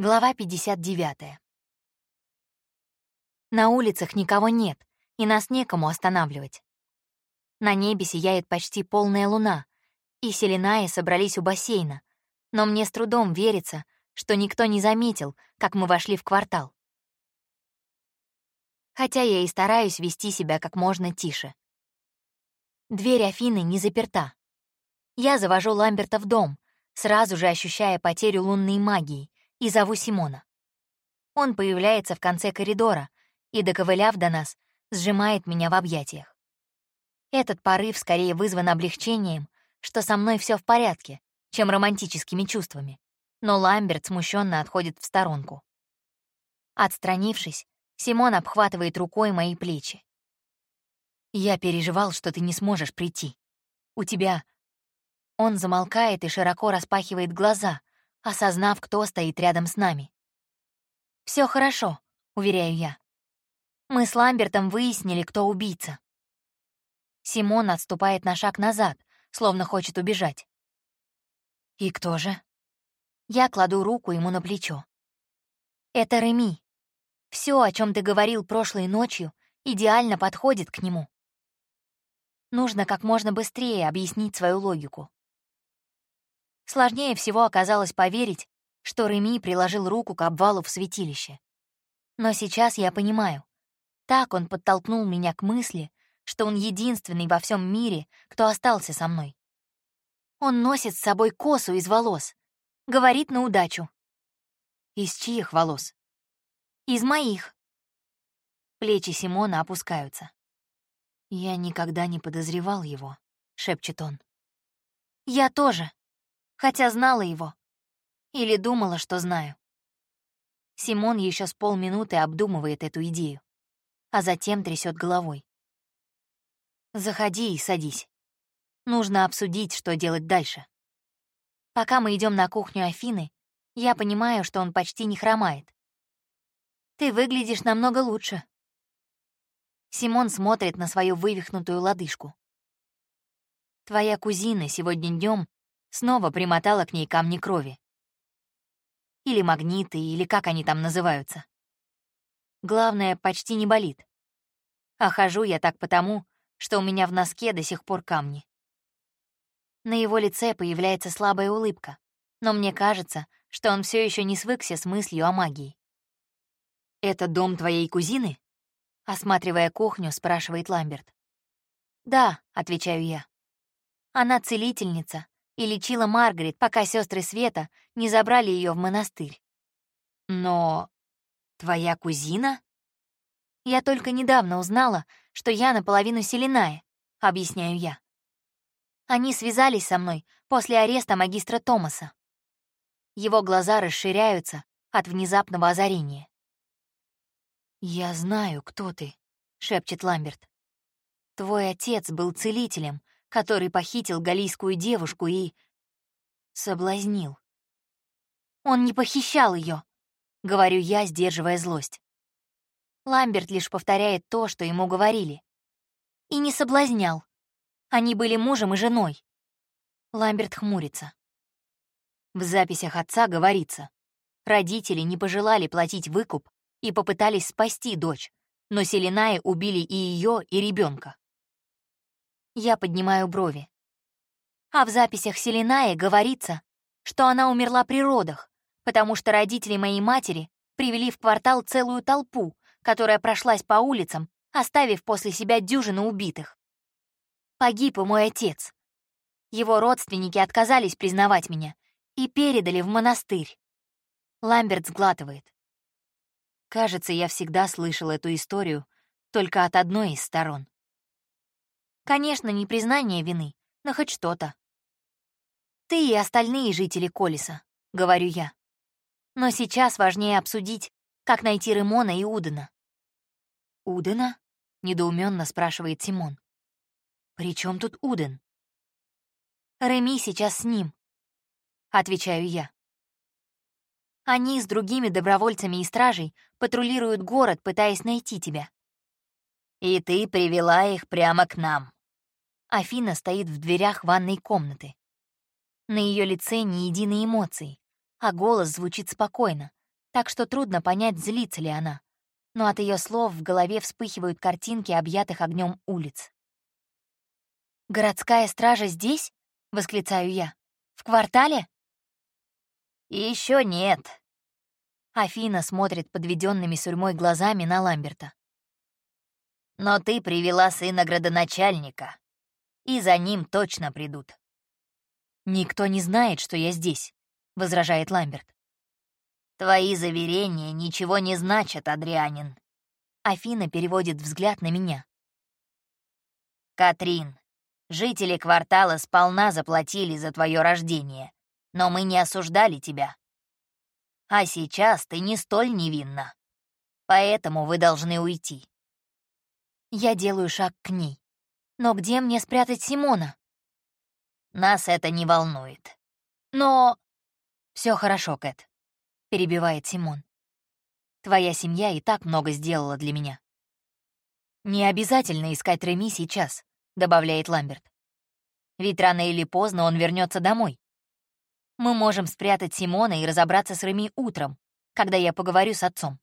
Глава 59. На улицах никого нет, и нас некому останавливать. На небе сияет почти полная луна, и Селенаи собрались у бассейна, но мне с трудом верится, что никто не заметил, как мы вошли в квартал. Хотя я и стараюсь вести себя как можно тише. Дверь Афины не заперта. Я завожу Ламберта в дом, сразу же ощущая потерю лунной магии, и зову Симона. Он появляется в конце коридора и, доковыляв до нас, сжимает меня в объятиях. Этот порыв скорее вызван облегчением, что со мной все в порядке, чем романтическими чувствами. Но Ламберт смущенно отходит в сторонку. Отстранившись, Симон обхватывает рукой мои плечи. «Я переживал, что ты не сможешь прийти. У тебя...» Он замолкает и широко распахивает глаза, осознав, кто стоит рядом с нами. Все хорошо», — уверяю я. «Мы с Ламбертом выяснили, кто убийца». Симон отступает на шаг назад, словно хочет убежать. «И кто же?» Я кладу руку ему на плечо. «Это Реми. Все, о чем ты говорил прошлой ночью, идеально подходит к нему. Нужно как можно быстрее объяснить свою логику. Сложнее всего оказалось поверить, что Реми приложил руку к обвалу в святилище. Но сейчас я понимаю. Так он подтолкнул меня к мысли, что он единственный во всем мире, кто остался со мной. Он носит с собой косу из волос, говорит на удачу. Из чьих волос? Из моих. Плечи Симона опускаются. «Я никогда не подозревал его», — шепчет он. «Я тоже», хотя знала его. Или думала, что знаю. Симон еще с полминуты обдумывает эту идею, а затем трясет головой. «Заходи и садись. Нужно обсудить, что делать дальше». Пока мы идем на кухню Афины, я понимаю, что он почти не хромает. «Ты выглядишь намного лучше». Симон смотрит на свою вывихнутую лодыжку. «Твоя кузина сегодня днем снова примотала к ней камни крови. Или магниты, или как они там называются. Главное, почти не болит. А хожу я так потому, что у меня в носке до сих пор камни. На его лице появляется слабая улыбка, но мне кажется, что он все еще не свыкся с мыслью о магии. «Это дом твоей кузины?» Осматривая кухню, спрашивает Ламберт. «Да», — отвечаю я. «Она целительница, и лечила Маргарет, пока сестры Света не забрали ее в монастырь. Но твоя кузина? Я только недавно узнала, что я наполовину селеная, объясняю я. Они связались со мной после ареста магистра Томаса. Его глаза расширяются от внезапного озарения. «Я знаю, кто ты», — шепчет Ламберт. «Твой отец был целителем, который похитил галийскую девушку и... соблазнил. Он не похищал ее, говорю я, сдерживая злость. Ламберт лишь повторяет то, что ему говорили. И не соблазнял. Они были мужем и женой. Ламберт хмурится. В записях отца говорится, родители не пожелали платить выкуп и попытались спасти дочь, но Селинаи убили и ее, и ребенка. Я поднимаю брови. А в записях Селинаи говорится, что она умерла при родах, потому что родители моей матери привели в квартал целую толпу, которая прошлась по улицам, оставив после себя дюжину убитых. Погиб и мой отец. Его родственники отказались признавать меня и передали в монастырь. Ламберт сглатывает. Кажется, я всегда слышал эту историю только от одной из сторон. Конечно, не признание вины, но хоть что-то. Ты и остальные жители Колеса, говорю я. Но сейчас важнее обсудить, как найти Ремона и Удена. Удена? недоуменно спрашивает Симон. При чем тут Уден? Реми сейчас с ним, отвечаю я. Они с другими добровольцами и стражей патрулируют город, пытаясь найти тебя. И ты привела их прямо к нам, Афина стоит в дверях ванной комнаты. На ее лице ни единой эмоции, а голос звучит спокойно, так что трудно понять, злится ли она. Но от ее слов в голове вспыхивают картинки объятых огнем улиц. «Городская стража здесь?» — восклицаю я. «В квартале?» Еще нет». Афина смотрит подведенными сурьмой глазами на Ламберта. «Но ты привела сына градоначальника, и за ним точно придут». «Никто не знает, что я здесь», — возражает Ламберт. «Твои заверения ничего не значат, Адрианин». Афина переводит взгляд на меня. «Катрин, жители квартала сполна заплатили за твое рождение, но мы не осуждали тебя. А сейчас ты не столь невинна. Поэтому вы должны уйти». Я делаю шаг к ней. Но где мне спрятать Симона? Нас это не волнует. Но... Все хорошо, Кэт. — перебивает Симон. «Твоя семья и так много сделала для меня». «Не обязательно искать Реми сейчас», — добавляет Ламберт. «Ведь рано или поздно он вернется домой. Мы можем спрятать Симона и разобраться с Реми утром, когда я поговорю с отцом».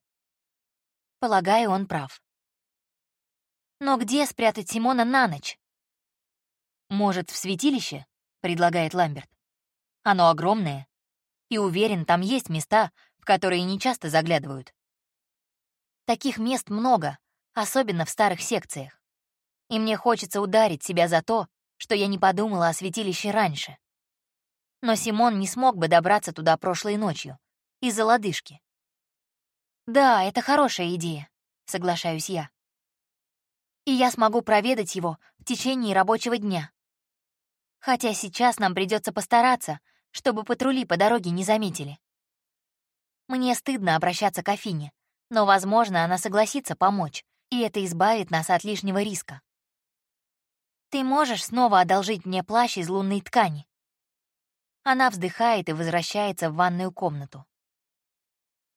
Полагаю, он прав. «Но где спрятать Симона на ночь?» «Может, в святилище?» — предлагает Ламберт. «Оно огромное, и уверен, там есть места, в которые не часто заглядывают. Таких мест много, особенно в старых секциях. И мне хочется ударить себя за то, что я не подумала о святилище раньше. Но Симон не смог бы добраться туда прошлой ночью, из-за лодыжки. «Да, это хорошая идея», — соглашаюсь я. «И я смогу проведать его в течение рабочего дня. Хотя сейчас нам придется постараться, чтобы патрули по дороге не заметили. Мне стыдно обращаться к Афине, но, возможно, она согласится помочь, и это избавит нас от лишнего риска. Ты можешь снова одолжить мне плащ из лунной ткани? Она вздыхает и возвращается в ванную комнату.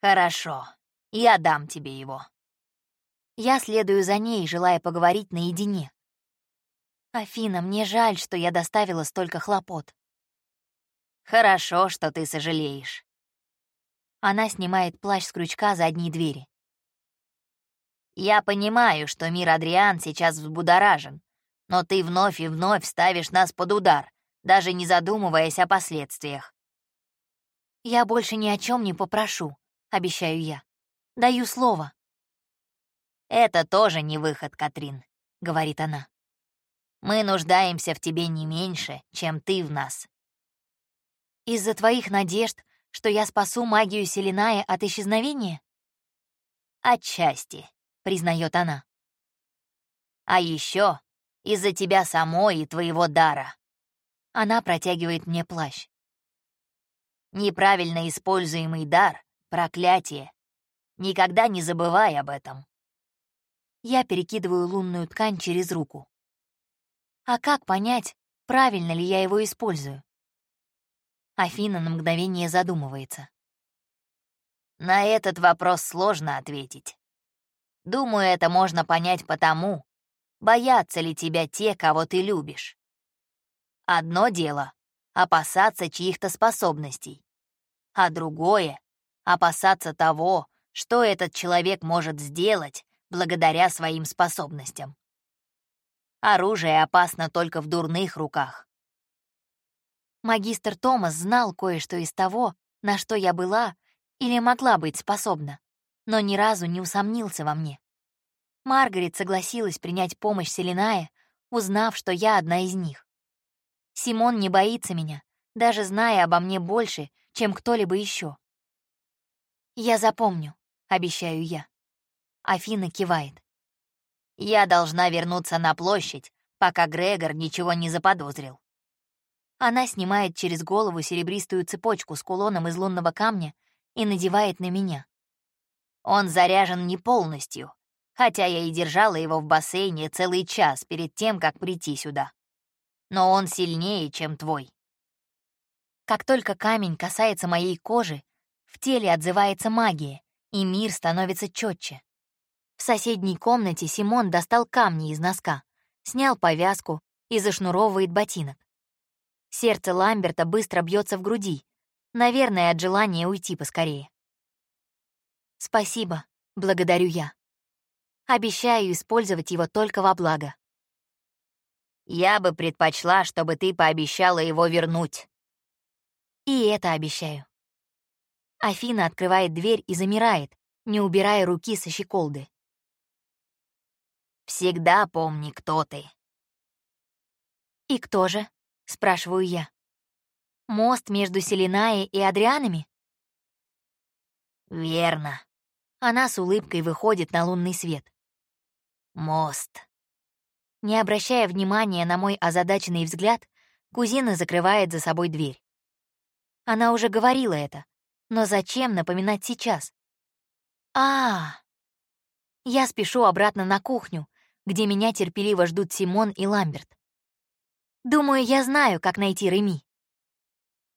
«Хорошо, я дам тебе его». Я следую за ней, желая поговорить наедине. «Афина, мне жаль, что я доставила столько хлопот. Хорошо, что ты сожалеешь. Она снимает плащ с крючка задней двери. Я понимаю, что мир Адриан сейчас взбудоражен, но ты вновь и вновь ставишь нас под удар, даже не задумываясь о последствиях. Я больше ни о чем не попрошу, обещаю я. Даю слово. Это тоже не выход, Катрин, говорит она. Мы нуждаемся в тебе не меньше, чем ты в нас. Из-за твоих надежд, что я спасу магию Селиная от исчезновения? Отчасти, признает она. А еще из-за тебя самой и твоего дара. Она протягивает мне плащ. Неправильно используемый дар — проклятие. Никогда не забывай об этом. Я перекидываю лунную ткань через руку. А как понять, правильно ли я его использую? Афина на мгновение задумывается. На этот вопрос сложно ответить. Думаю, это можно понять потому, боятся ли тебя те, кого ты любишь. Одно дело — опасаться чьих-то способностей, а другое — опасаться того, что этот человек может сделать благодаря своим способностям. Оружие опасно только в дурных руках. Магистр Томас знал кое-что из того, на что я была или могла быть способна, но ни разу не усомнился во мне. Маргарет согласилась принять помощь Селиная, узнав, что я одна из них. Симон не боится меня, даже зная обо мне больше, чем кто-либо еще. «Я запомню», — обещаю я. Афина кивает. «Я должна вернуться на площадь, пока Грегор ничего не заподозрил. Она снимает через голову серебристую цепочку с кулоном из лунного камня и надевает на меня. Он заряжен не полностью, хотя я и держала его в бассейне целый час перед тем, как прийти сюда. Но он сильнее, чем твой. Как только камень касается моей кожи, в теле отзывается магия, и мир становится четче. В соседней комнате Симон достал камни из носка, снял повязку и зашнуровывает ботинок. Сердце Ламберта быстро бьется в груди, наверное, от желания уйти поскорее. Спасибо, благодарю я. Обещаю использовать его только во благо. Я бы предпочла, чтобы ты пообещала его вернуть. И это обещаю. Афина открывает дверь и замирает, не убирая руки со щеколды. «Всегда помни, кто ты». «И кто же?» — спрашиваю я. «Мост между Селинаей и Адрианами?» «Верно». Она с улыбкой выходит на лунный свет. «Мост». Не обращая внимания на мой озадаченный взгляд, кузина закрывает за собой дверь. Она уже говорила это, но зачем напоминать сейчас? а, -а. Я спешу обратно на кухню, где меня терпеливо ждут Симон и Ламберт. Думаю, я знаю, как найти Реми.